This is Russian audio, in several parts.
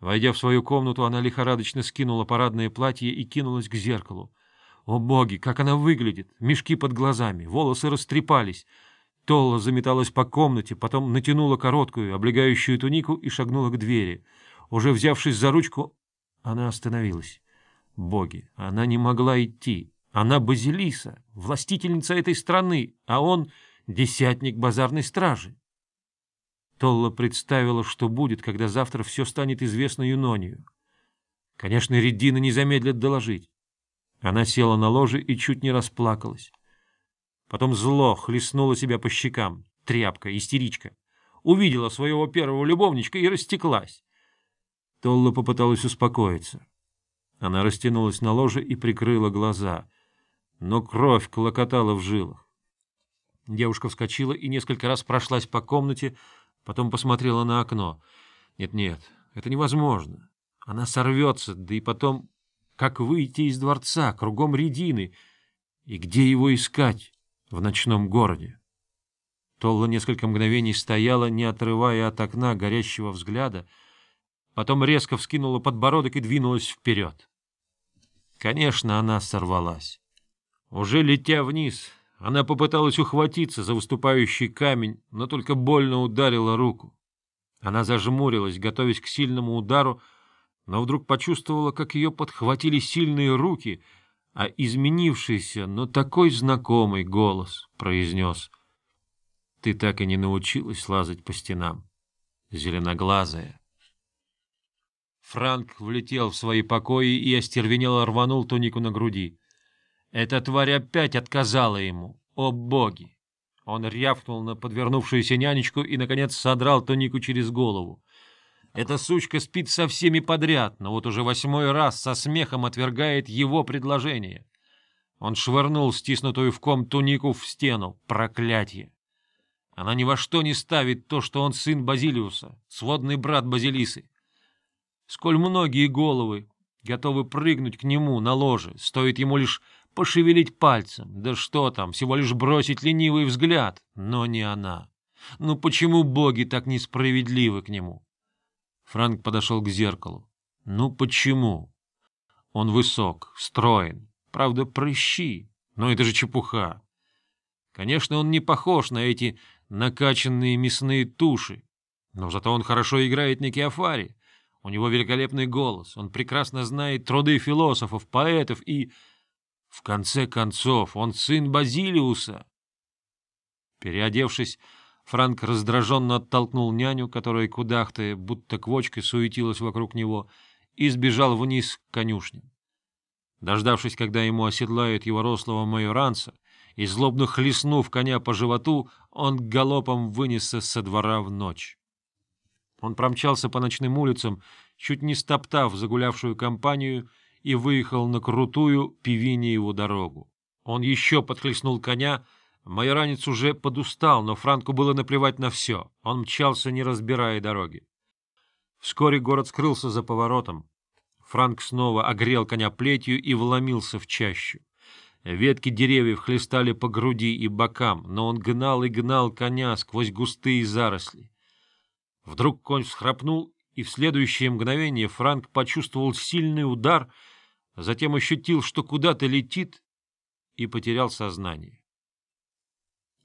Войдя в свою комнату, она лихорадочно скинула парадное платье и кинулась к зеркалу. О, боги, как она выглядит! Мешки под глазами, волосы растрепались. Толла заметалась по комнате, потом натянула короткую, облегающую тунику и шагнула к двери. Уже взявшись за ручку, она остановилась. Боги, она не могла идти. Она Базилиса, властительница этой страны, а он — десятник базарной стражи. Толла представила, что будет, когда завтра все станет известно Юнонию. Конечно, Реддина не замедлит доложить. Она села на ложе и чуть не расплакалась. Потом зло хлестнуло себя по щекам. Тряпка, истеричка. Увидела своего первого любовничка и растеклась. Толла попыталась успокоиться. Она растянулась на ложе и прикрыла глаза. Но кровь клокотала в жилах. Девушка вскочила и несколько раз прошлась по комнате, потом посмотрела на окно. Нет-нет, это невозможно. Она сорвется, да и потом, как выйти из дворца, кругом Редины, и где его искать в ночном городе? Толла несколько мгновений стояла, не отрывая от окна горящего взгляда, потом резко вскинула подбородок и двинулась вперед. Конечно, она сорвалась. Уже летя вниз, она попыталась ухватиться за выступающий камень, но только больно ударила руку. Она зажмурилась, готовясь к сильному удару, но вдруг почувствовала, как ее подхватили сильные руки, а изменившийся, но такой знакомый голос произнес — Ты так и не научилась лазать по стенам, зеленоглазая. Франк влетел в свои покои и остервенело рванул тунику на груди. Эта тварь опять отказала ему. О боги! Он рявкнул на подвернувшуюся нянечку и, наконец, содрал тунику через голову. Эта сучка спит со всеми подряд, но вот уже восьмой раз со смехом отвергает его предложение. Он швырнул стиснутую в ком тунику в стену. Проклятье! Она ни во что не ставит то, что он сын Базилиуса, сводный брат Базилисы. Сколь многие головы готовы прыгнуть к нему на ложе, стоит ему лишь пошевелить пальцем, да что там, всего лишь бросить ленивый взгляд, но не она. Ну почему боги так несправедливы к нему? Франк подошел к зеркалу. Ну почему? Он высок, строен, правда, прыщи, но это же чепуха. Конечно, он не похож на эти накачанные мясные туши, но зато он хорошо играет на киафаре. У него великолепный голос, он прекрасно знает труды философов, поэтов и... В конце концов, он сын Базилиуса. Переодевшись, Франк раздраженно оттолкнул няню, которая кудахтая, будто квочкой суетилась вокруг него, и сбежал вниз к конюшням. Дождавшись, когда ему оседлают его рослого майоранца, и злобно хлестнув коня по животу, он галопом вынесся со двора в ночь. Он промчался по ночным улицам, чуть не стоптав загулявшую компанию, и выехал на крутую Пивиниеву дорогу. Он еще подхлестнул коня, майоранец уже подустал, но Франку было наплевать на все, он мчался, не разбирая дороги. Вскоре город скрылся за поворотом. Франк снова огрел коня плетью и вломился в чащу. Ветки деревьев хлестали по груди и бокам, но он гнал и гнал коня сквозь густые заросли. Вдруг конь всхрапнул, и в следующее мгновение Франк почувствовал сильный удар, затем ощутил, что куда-то летит, и потерял сознание.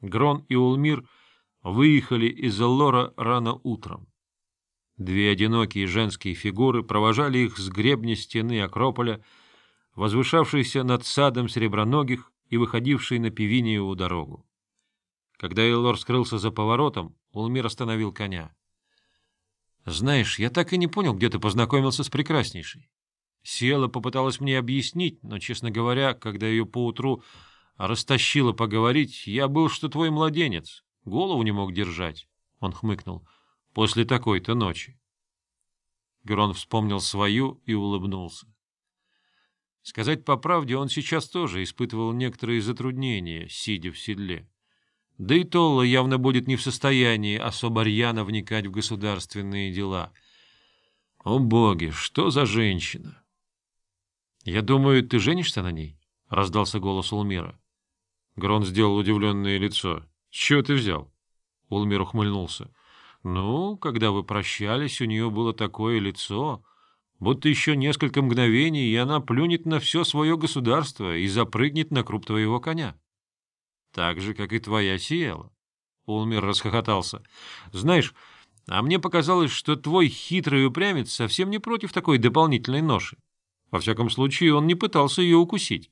Грон и Улмир выехали из Эллора рано утром. Две одинокие женские фигуры провожали их с гребня стены Акрополя, возвышавшейся над садом среброногих и выходившей на Пивиниеву дорогу. Когда Эллор скрылся за поворотом, Улмир остановил коня. Знаешь, я так и не понял, где ты познакомился с прекраснейшей. Села попыталась мне объяснить, но, честно говоря, когда ее поутру растащила поговорить, я был, что твой младенец, голову не мог держать. Он хмыкнул. После такой-то ночи. Грон вспомнил свою и улыбнулся. Сказать по правде, он сейчас тоже испытывал некоторые затруднения, сидя в седле. Да и Толла явно будет не в состоянии особо рьяно вникать в государственные дела. О боги, что за женщина! — Я думаю, ты женишься на ней? — раздался голос Улмира. Грон сделал удивленное лицо. — чего ты взял? Улмир ухмыльнулся. — Ну, когда вы прощались, у нее было такое лицо, будто еще несколько мгновений, и она плюнет на все свое государство и запрыгнет на круп твоего коня. Так же, как и твоя Сиэла. Улмер расхохотался. Знаешь, а мне показалось, что твой хитрый упрямец совсем не против такой дополнительной ноши. Во всяком случае, он не пытался ее укусить.